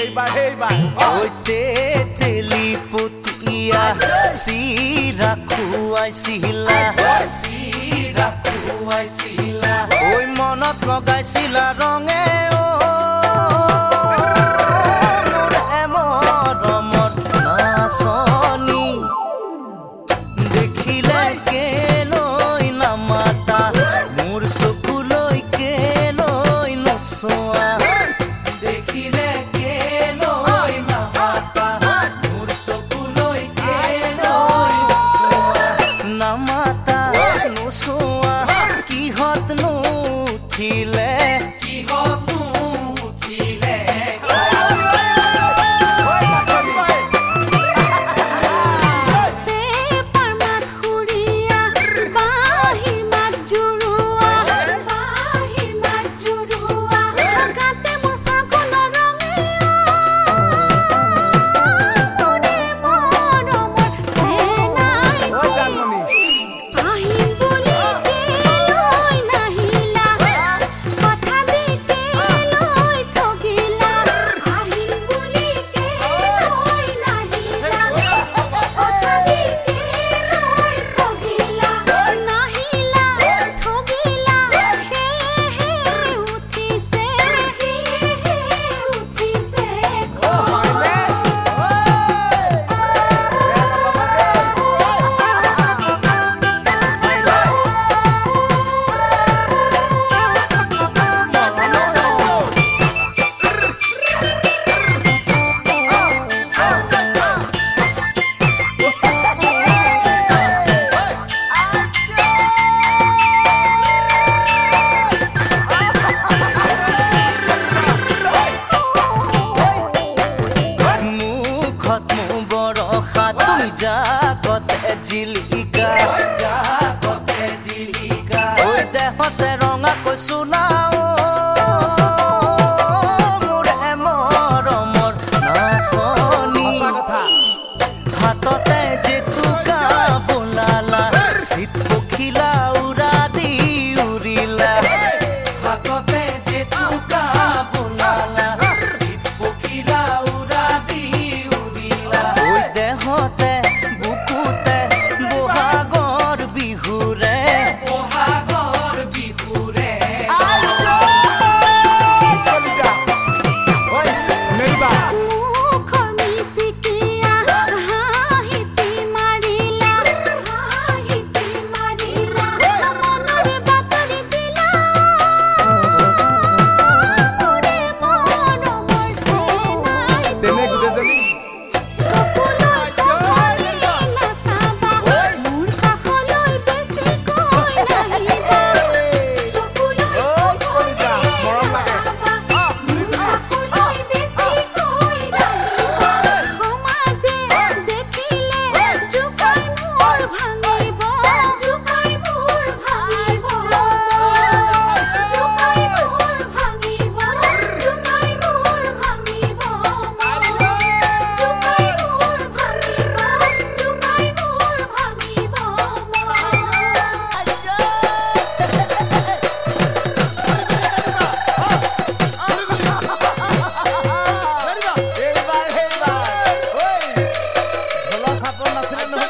এইবাৰ এইবাৰ। ঐ তেতেলি পুতিয়া চিৰা খুৱাইছিলা চিৰা খুৱাইছিলা ঐ মনত লগাইছিলা ৰঙে জাগতে জিলিকা। জাগতে জিলিকা। দেহতে রঙা কৈছো না নাচনি। হাততে যেতু বোলালা। শীত পখিলা দি হাততে বোলালা। শীত পখিলা উড়া দি উড়িলা দেহতে listening to